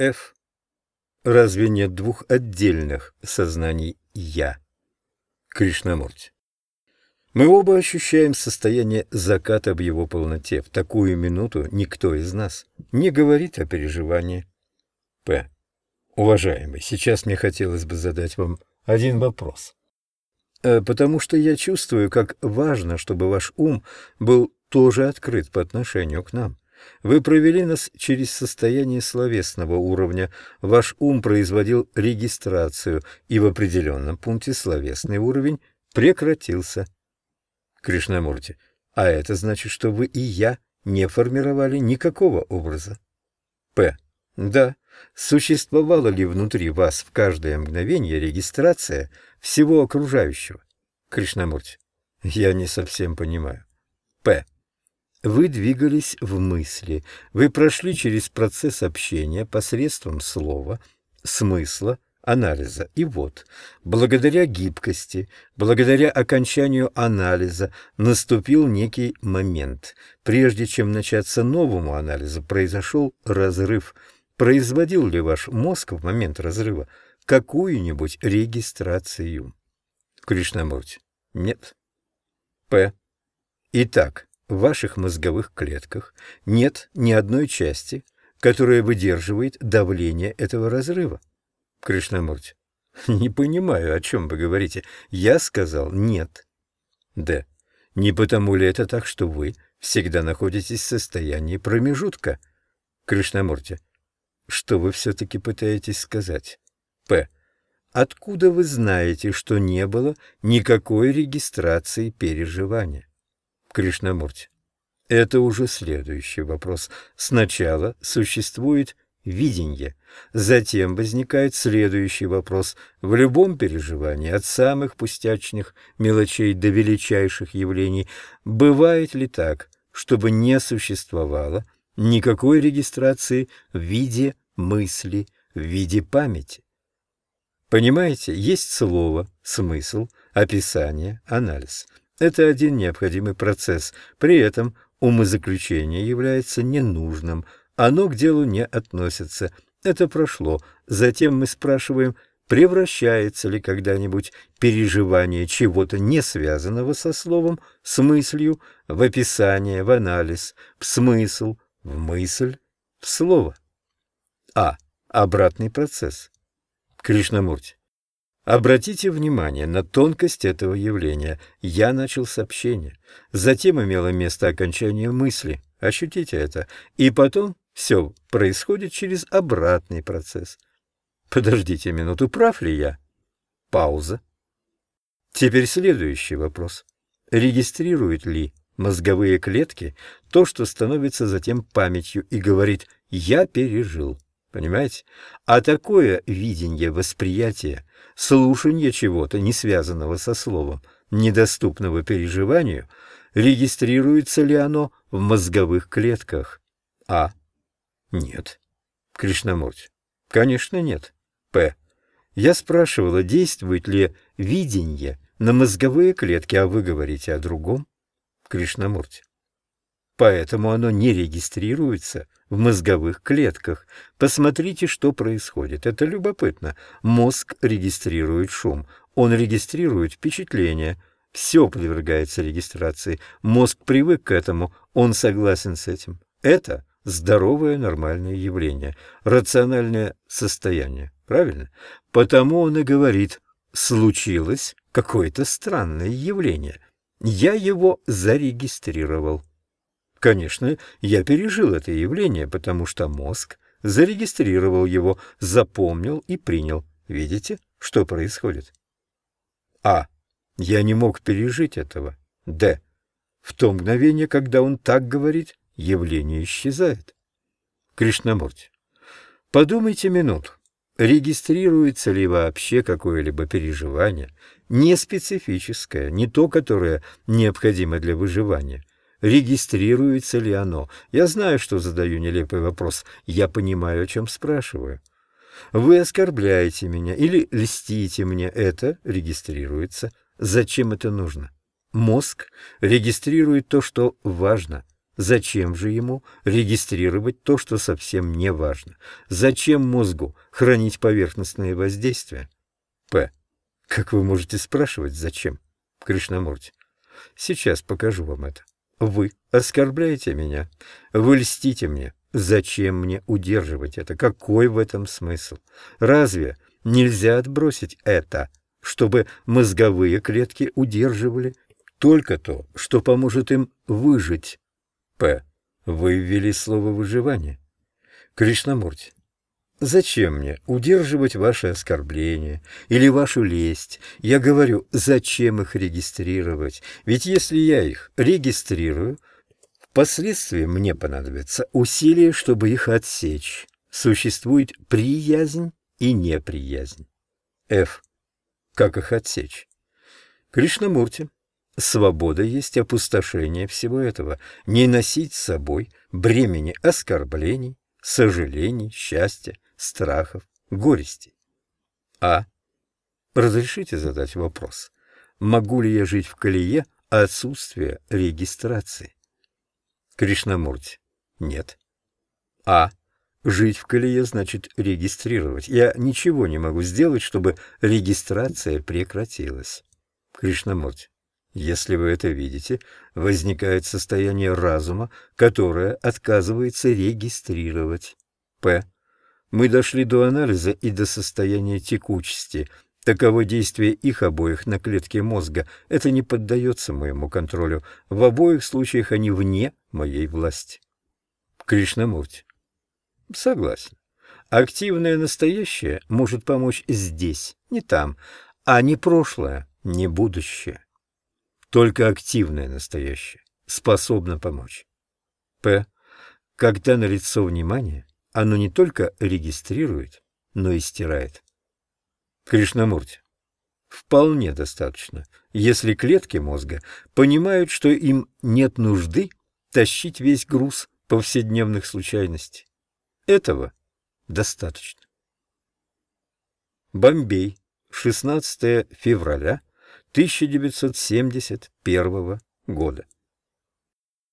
Ф. Разве нет двух отдельных сознаний «я»? Кришнамурти. Мы оба ощущаем состояние заката в его полноте. В такую минуту никто из нас не говорит о переживании. П. Уважаемый, сейчас мне хотелось бы задать вам один вопрос. Э, потому что я чувствую, как важно, чтобы ваш ум был тоже открыт по отношению к нам. Вы провели нас через состояние словесного уровня. Ваш ум производил регистрацию, и в определенном пункте словесный уровень прекратился. Кришнамурти, а это значит, что вы и я не формировали никакого образа. П. Да. Существовала ли внутри вас в каждое мгновение регистрация всего окружающего? Кришнамурти. Я не совсем понимаю. П. Вы двигались в мысли, вы прошли через процесс общения посредством слова, смысла, анализа. И вот, благодаря гибкости, благодаря окончанию анализа наступил некий момент. Прежде чем начаться новому анализу, произошел разрыв. Производил ли ваш мозг в момент разрыва какую-нибудь регистрацию? Кришнамурти. Нет. П. Итак, в ваших мозговых клетках нет ни одной части, которая выдерживает давление этого разрыва. Кришнамурти. Не понимаю, о чем вы говорите. Я сказал нет. Д. Не потому ли это так, что вы всегда находитесь в состоянии промежутка? Кришнамурти. Что вы все-таки пытаетесь сказать? П. Откуда вы знаете, что не было никакой регистрации переживания? Кришнамурти. Это уже следующий вопрос. Сначала существует видение, затем возникает следующий вопрос. В любом переживании, от самых пустячных мелочей до величайших явлений, бывает ли так, чтобы не существовало никакой регистрации в виде мысли, в виде памяти? Понимаете, есть слово, смысл, описание, анализ – это один необходимый процесс. При этом умозаключение является ненужным, оно к делу не относится. Это прошло. Затем мы спрашиваем, превращается ли когда-нибудь переживание чего-то не связанного со словом, с мыслью, в описание, в анализ, в смысл, в мысль, в слово. А. Обратный процесс. Кришнамурти. Обратите внимание на тонкость этого явления. Я начал сообщение. Затем имело место окончание мысли. Ощутите это. И потом все происходит через обратный процесс. Подождите минуту, прав ли я? Пауза. Теперь следующий вопрос. Регистрируют ли мозговые клетки то, что становится затем памятью и говорит «я пережил»? Понимаете? А такое видение, восприятие, слушание чего-то, не связанного со словом, недоступного переживанию, регистрируется ли оно в мозговых клетках? А. Нет. Кришнамурти. Конечно, нет. П. Я спрашивала, действует ли видение на мозговые клетки, а вы говорите о другом? Кришнамурти. Поэтому оно не регистрируется в мозговых клетках. Посмотрите, что происходит. Это любопытно. Мозг регистрирует шум. Он регистрирует впечатление. Все подвергается регистрации. Мозг привык к этому. Он согласен с этим. Это здоровое нормальное явление. Рациональное состояние. Правильно? Потому он и говорит «случилось какое-то странное явление». Я его зарегистрировал. Конечно, я пережил это явление, потому что мозг зарегистрировал его, запомнил и принял. Видите, что происходит? А. Я не мог пережить этого. Д. В то мгновение, когда он так говорит, явление исчезает. Кришнамурти. Подумайте минуту. Регистрируется ли вообще какое-либо переживание, не специфическое, не то, которое необходимо для выживания, регистрируется ли оно. Я знаю, что задаю нелепый вопрос. Я понимаю, о чем спрашиваю. Вы оскорбляете меня или льстите мне. Это регистрируется. Зачем это нужно? Мозг регистрирует то, что важно. Зачем же ему регистрировать то, что совсем не важно? Зачем мозгу хранить поверхностные воздействия? П. Как вы можете спрашивать, зачем? Кришнамурти. Сейчас покажу вам это. Вы оскорбляете меня, вы льстите мне. Зачем мне удерживать это? Какой в этом смысл? Разве нельзя отбросить это, чтобы мозговые клетки удерживали только то, что поможет им выжить? П. Вы ввели слово «выживание». Кришнамурти. Зачем мне удерживать ваши оскорбления или вашу лесть? Я говорю, зачем их регистрировать? Ведь если я их регистрирую, впоследствии мне понадобятся усилия, чтобы их отсечь. Существует приязнь и неприязнь. Ф. Как их отсечь? Кришнамурти. Свобода есть опустошение всего этого, не носить с собой бремени оскорблений, сожалений, счастья, страхов, горести. А. Разрешите задать вопрос. Могу ли я жить в колее отсутствия регистрации? Кришнамурти. Нет. А. Жить в колее значит регистрировать. Я ничего не могу сделать, чтобы регистрация прекратилась. Кришнамурти. Если вы это видите, возникает состояние разума, которое отказывается регистрировать. П. Мы дошли до анализа и до состояния текучести. Таково действие их обоих на клетки мозга. Это не поддается моему контролю. В обоих случаях они вне моей власти. Кришнамурти. Согласен. Активное настоящее может помочь здесь, не там, а не прошлое, не будущее. Только активное настоящее способно помочь. П. Когда налицо внимание, оно не только регистрирует, но и стирает. Кришнамурти. Вполне достаточно, если клетки мозга понимают, что им нет нужды тащить весь груз повседневных случайностей. Этого достаточно. Бомбей, 16 февраля 1971 года.